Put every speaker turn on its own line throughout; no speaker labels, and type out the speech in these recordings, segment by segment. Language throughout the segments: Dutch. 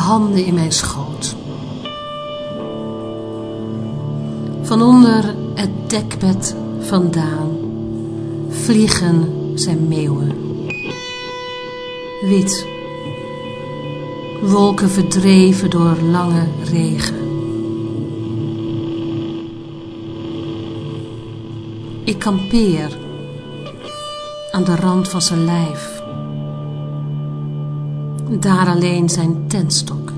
handen in mijn schoot. Van onder het dekbed vandaan vliegen zijn meeuwen. Wit, wolken verdreven door lange regen. Ik kampeer aan de rand van zijn lijf. Daar alleen zijn tentstok.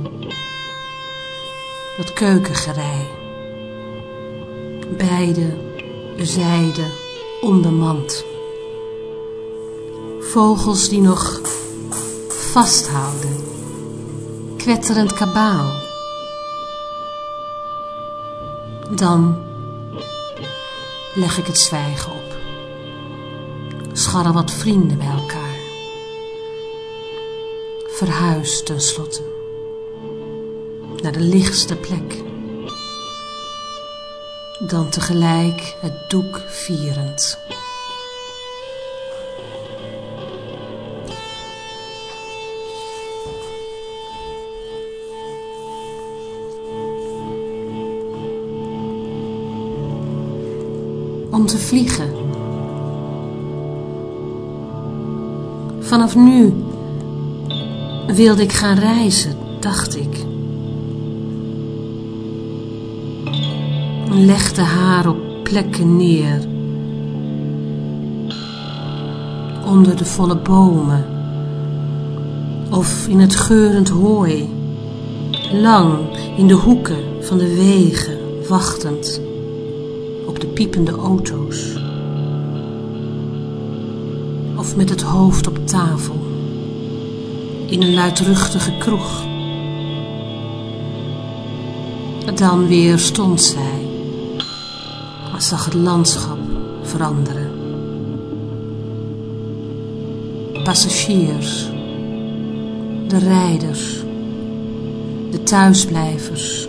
Dat keukengerei. Beide zijden onbemand. Vogels die nog vasthouden. Kwetterend kabaal. Dan leg ik het zwijgen op. Scharrel wat vrienden bij elkaar. Verhuis tenslotte naar de lichtste plek. Dan tegelijk het doek vierend. Om te vliegen. Vanaf nu wilde ik gaan reizen, dacht ik. Legde haar op plekken neer. Onder de volle bomen. Of in het geurend hooi. Lang in de hoeken van de wegen, wachtend op de piepende auto's. Of met het hoofd op tafel in een luidruchtige kroeg. Dan weer stond zij, maar zag het landschap veranderen. Passagiers, de rijders, de thuisblijvers.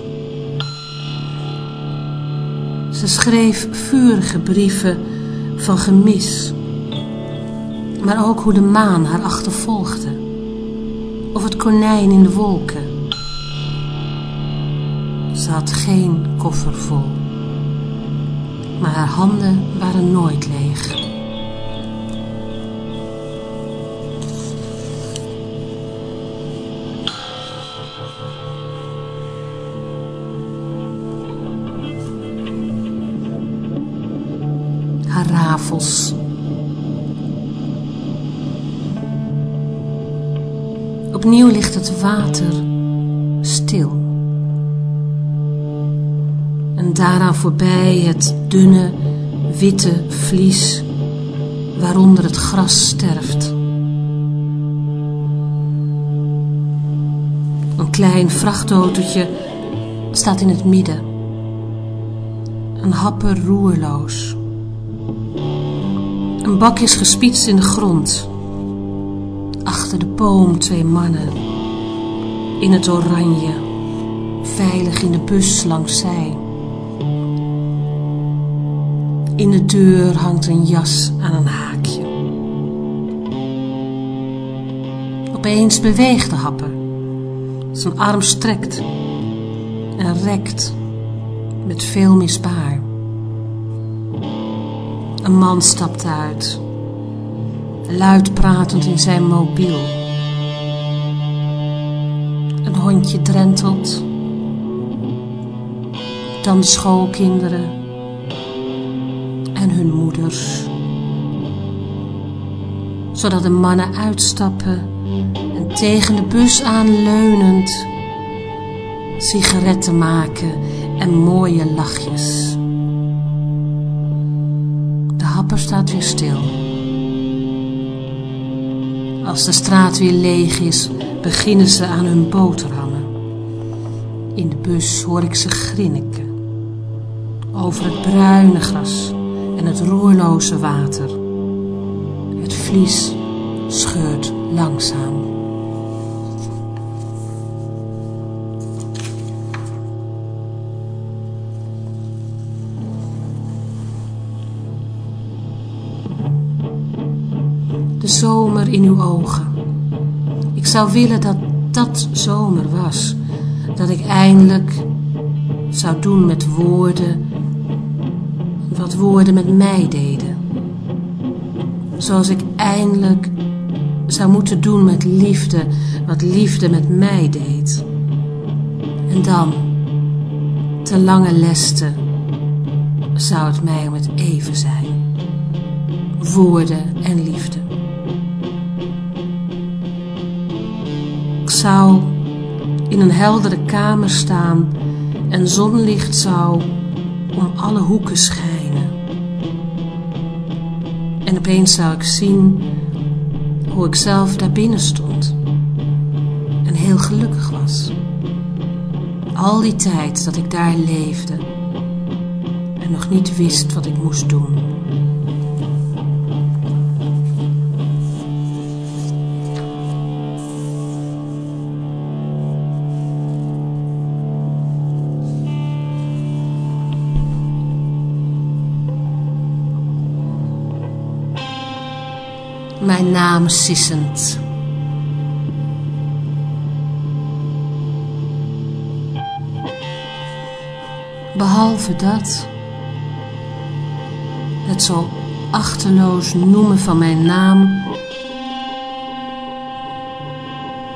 Ze schreef vurige brieven van gemis, maar ook hoe de maan haar achtervolgde of het konijn in de wolken. Ze had geen koffer vol, maar haar handen waren nooit leeg. Opnieuw ligt het water stil. En daaraan voorbij het dunne, witte vlies waaronder het gras sterft. Een klein vrachtautootje staat in het midden. Een happer roerloos. Een bak is gespietst in de grond achter de boom twee mannen. In het oranje, veilig in de bus langs zij. In de deur hangt een jas aan een haakje. Opeens beweegt de happer. Zijn arm strekt en rekt met veel misbaar. Een man stapt uit luid pratend in zijn mobiel. Een hondje drentelt. Dan de schoolkinderen en hun moeders. Zodat de mannen uitstappen en tegen de bus aanleunend sigaretten maken en mooie lachjes. De happer staat weer stil. Als de straat weer leeg is, beginnen ze aan hun boterhammen. In de bus hoor ik ze grinniken. Over het bruine gras en het roerloze water. Het vlies scheurt langzaam. De zomer in uw ogen. Ik zou willen dat dat zomer was, dat ik eindelijk zou doen met woorden wat woorden met mij deden. Zoals ik eindelijk zou moeten doen met liefde wat liefde met mij deed. En dan, te lange leste, zou het mij om het even zijn. Woorden en liefde. Zou in een heldere kamer staan en zonlicht zou om alle hoeken schijnen. En opeens zou ik zien hoe ik zelf daar binnen stond en heel gelukkig was. Al die tijd dat ik daar leefde en nog niet wist wat ik moest doen. Mijn naam sissend. Behalve dat, het zo achterloos noemen van mijn naam,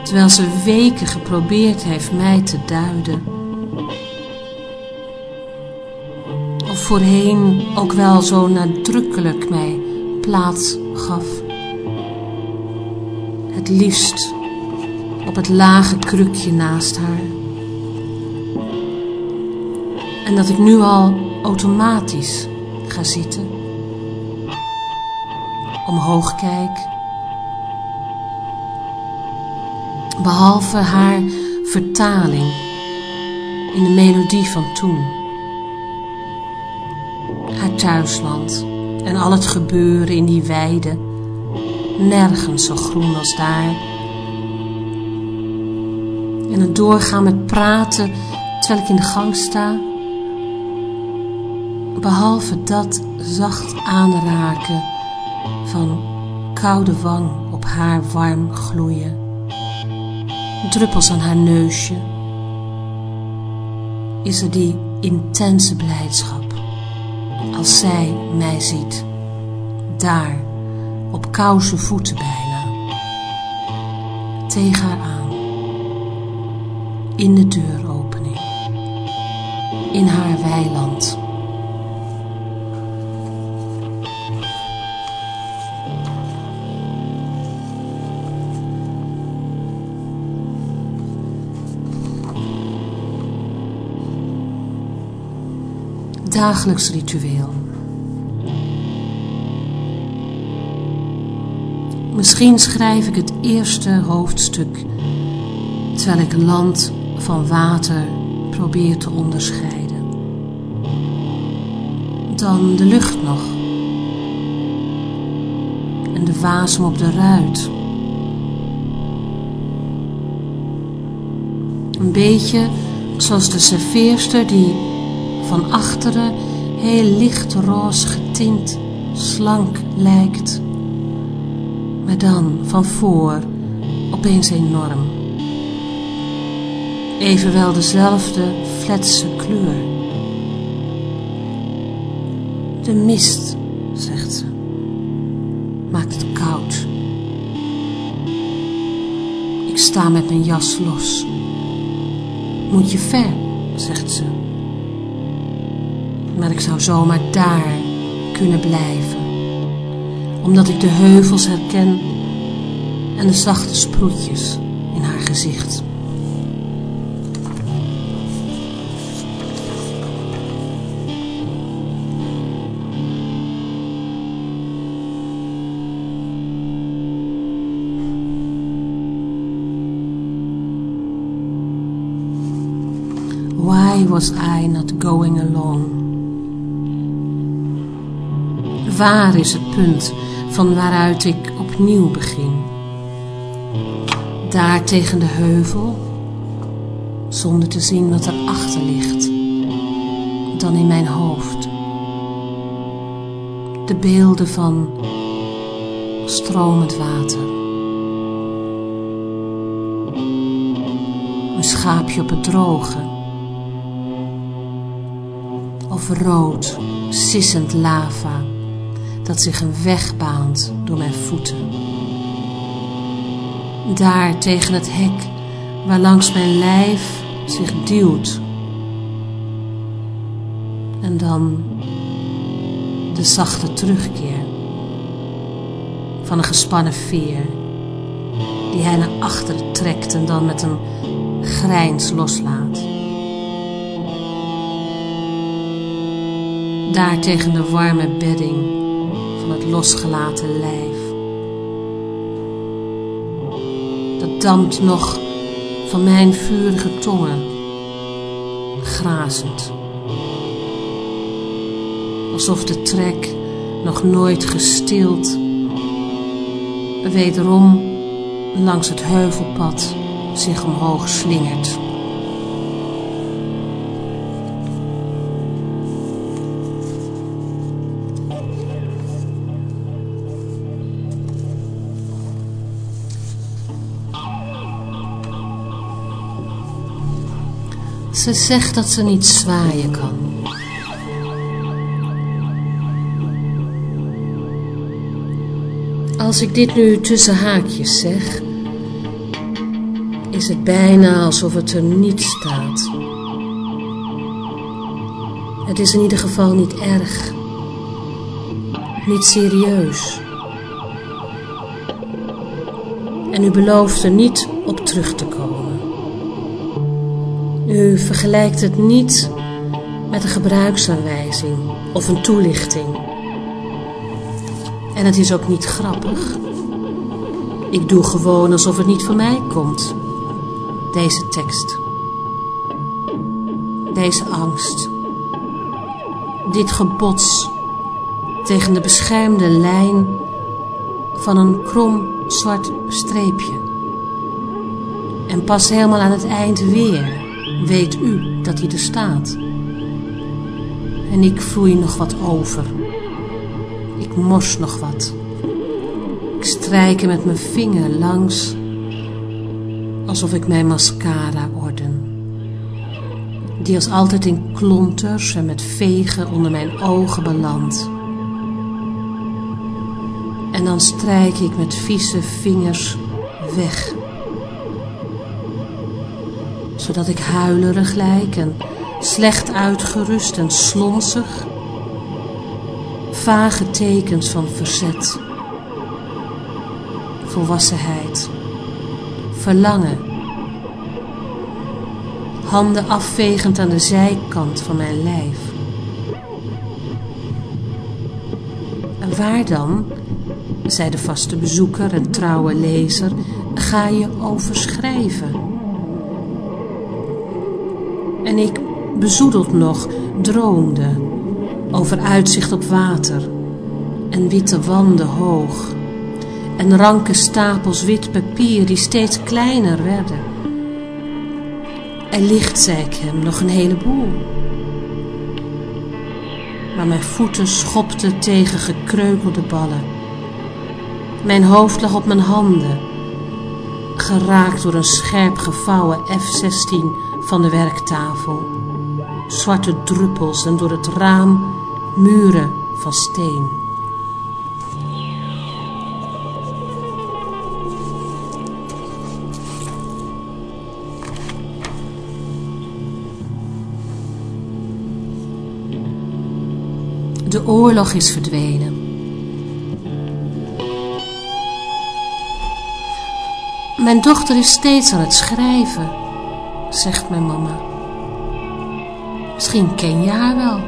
terwijl ze weken geprobeerd heeft mij te duiden. Of voorheen ook wel zo nadrukkelijk mij plaats gaf. Liefst op het lage krukje naast haar. En dat ik nu al automatisch ga zitten. Omhoog kijk. Behalve haar vertaling in de melodie van toen. Haar thuisland en al het gebeuren in die weide. Nergens zo groen als daar. En het doorgaan met praten terwijl ik in de gang sta. Behalve dat zacht aanraken van koude wang op haar warm gloeien, druppels aan haar neusje, is er die intense blijdschap als zij mij ziet, daar op kouze voeten bijna, tegen haar aan, in de deuropening, in haar weiland. dagelijks ritueel. Misschien schrijf ik het eerste hoofdstuk terwijl ik land van water probeer te onderscheiden. Dan de lucht nog en de wasem op de ruit. Een beetje zoals de serveerster die van achteren heel licht roze getint, slank lijkt. Maar dan van voor opeens enorm. Evenwel dezelfde fletse kleur. De mist, zegt ze, maakt het koud. Ik sta met mijn jas los. Moet je ver, zegt ze maar ik zou zomaar daar kunnen blijven, omdat ik de heuvels herken en de zachte sproetjes in haar gezicht. Why was I not going along? Waar is het punt van waaruit ik opnieuw begin? Daar tegen de heuvel, zonder te zien wat er achter ligt, dan in mijn hoofd. De beelden van stromend water. schaapje op het droge. Of rood, sissend lava dat zich een weg baant door mijn voeten. Daar tegen het hek waar langs mijn lijf zich duwt. En dan de zachte terugkeer van een gespannen veer die hij naar achteren trekt en dan met een grijns loslaat. Daar tegen de warme bedding het losgelaten lijf. Dat dampt nog van mijn vurige tongen, grazend. Alsof de trek nog nooit gestild, wederom langs het heuvelpad zich omhoog slingert. Ze zegt dat ze niet zwaaien kan. Als ik dit nu tussen haakjes zeg, is het bijna alsof het er niet staat. Het is in ieder geval niet erg, niet serieus. En u belooft er niet op terug te komen. U vergelijkt het niet met een gebruiksaanwijzing of een toelichting. En het is ook niet grappig. Ik doe gewoon alsof het niet van mij komt. Deze tekst. Deze angst. Dit gebots tegen de beschermde lijn van een krom zwart streepje. En pas helemaal aan het eind weer weet u dat hij er staat. En ik vloei nog wat over. Ik mors nog wat. Ik strijk er met mijn vinger langs, alsof ik mijn mascara orden. Die als altijd in klonters en met vegen onder mijn ogen belandt. En dan strijk ik met vieze vingers weg. Zodat ik huilerig lijk en slecht uitgerust en slonsig vage tekens van verzet, volwassenheid, verlangen, handen afvegend aan de zijkant van mijn lijf. En waar dan, zei de vaste bezoeker en trouwe lezer, ga je over schrijven? En ik, bezoedeld nog, droomde over uitzicht op water en witte wanden hoog en ranke stapels wit papier die steeds kleiner werden. En licht, zei ik hem, nog een heleboel. Maar mijn voeten schopten tegen gekreukelde ballen. Mijn hoofd lag op mijn handen, geraakt door een scherp gevouwen F-16 van de werktafel. Zwarte druppels en door het raam muren van steen. De oorlog is verdwenen. Mijn dochter is steeds aan het schrijven, zegt mijn mama. Misschien ken je haar wel.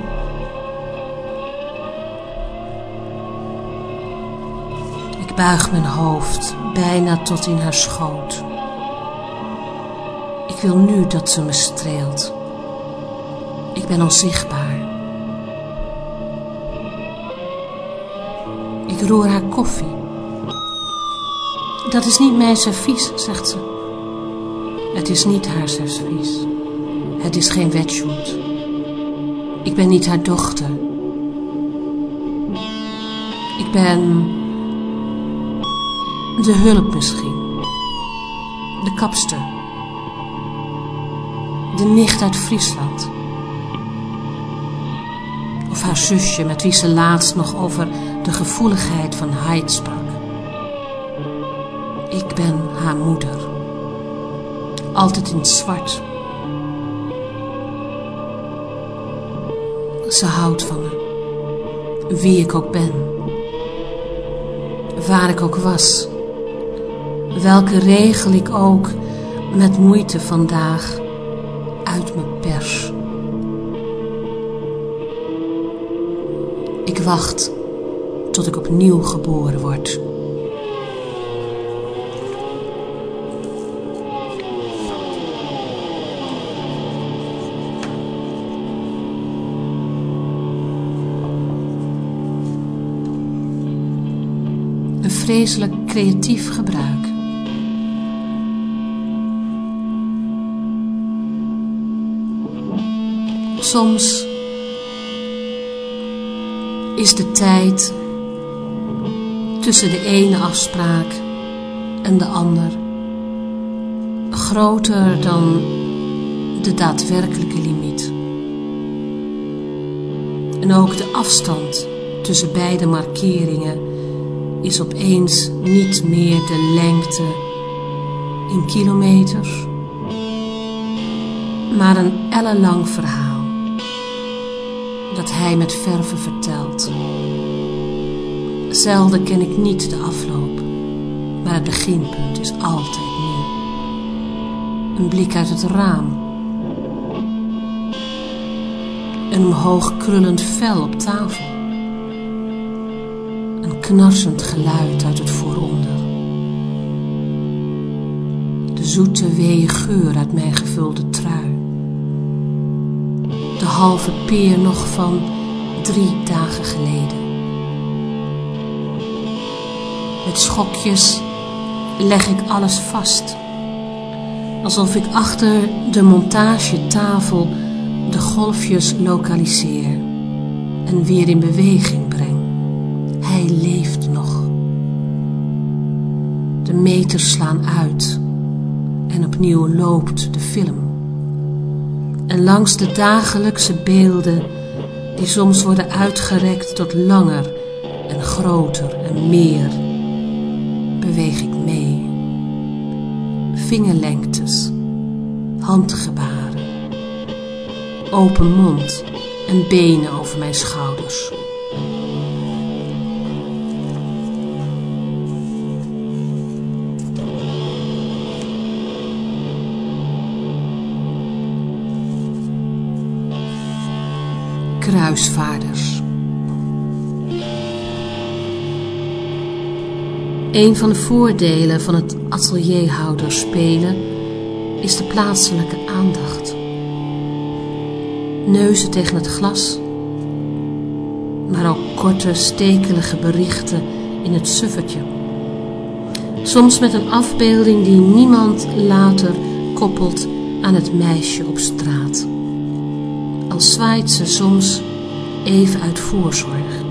Ik buig mijn hoofd bijna tot in haar schoot. Ik wil nu dat ze me streelt. Ik ben onzichtbaar. Ik roer haar koffie. Dat is niet mijn servies, zegt ze. Het is niet haar servies. Het is geen wetshoot. Ik ben niet haar dochter. Ik ben de hulp misschien. De kapster. de nicht uit Friesland. Of haar zusje met wie ze laatst nog over de gevoeligheid van Heid sprak. Ik ben haar moeder. Altijd in het zwart. Ze houdt van me. Wie ik ook ben. Waar ik ook was. Welke regel ik ook met moeite vandaag uit me pers. Ik wacht tot ik opnieuw geboren word. Vreselijk creatief gebruik. Soms is de tijd tussen de ene afspraak en de ander groter dan de daadwerkelijke limiet. En ook de afstand tussen beide markeringen is opeens niet meer de lengte in kilometers, maar een ellenlang verhaal dat hij met verve vertelt. Zelden ken ik niet de afloop, maar het beginpunt is altijd nieuw. Een blik uit het raam. Een omhoog krullend vel op tafel. Een knarsend geluid uit het vooronder. De zoete weeë geur uit mijn gevulde trui de halve peer nog van drie dagen geleden. Met schokjes leg ik alles vast, alsof ik achter de montagetafel de golfjes lokaliseer en weer in beweging. Hij leeft nog. De meters slaan uit en opnieuw loopt de film en langs de dagelijkse beelden die soms worden uitgerekt tot langer en groter en meer, beweeg ik mee. Vingerlengtes, handgebaren, open mond en benen over mijn schouders. Kruisvaarders. Een van de voordelen van het atelierhouder spelen is de plaatselijke aandacht. Neuzen tegen het glas, maar ook korte, stekelige berichten in het suffertje. Soms met een afbeelding die niemand later koppelt aan het meisje op straat al zwaait ze soms even uit voorzorg.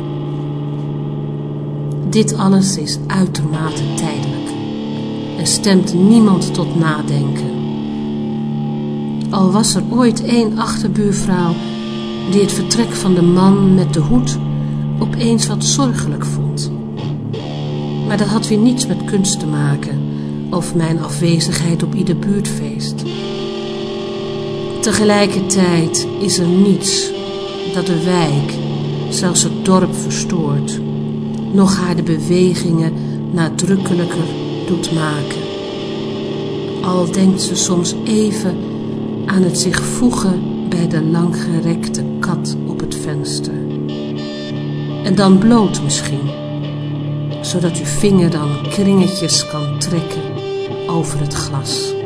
Dit alles is uitermate tijdelijk en stemt niemand tot nadenken. Al was er ooit één achterbuurvrouw die het vertrek van de man met de hoed opeens wat zorgelijk vond. Maar dat had weer niets met kunst te maken of mijn afwezigheid op ieder buurtfeest. Tegelijkertijd is er niets dat de wijk, zelfs het dorp verstoort, nog haar de bewegingen nadrukkelijker doet maken. Al denkt ze soms even aan het zich voegen bij de langgerekte kat op het venster. En dan bloot misschien, zodat uw vinger dan kringetjes kan trekken over het glas.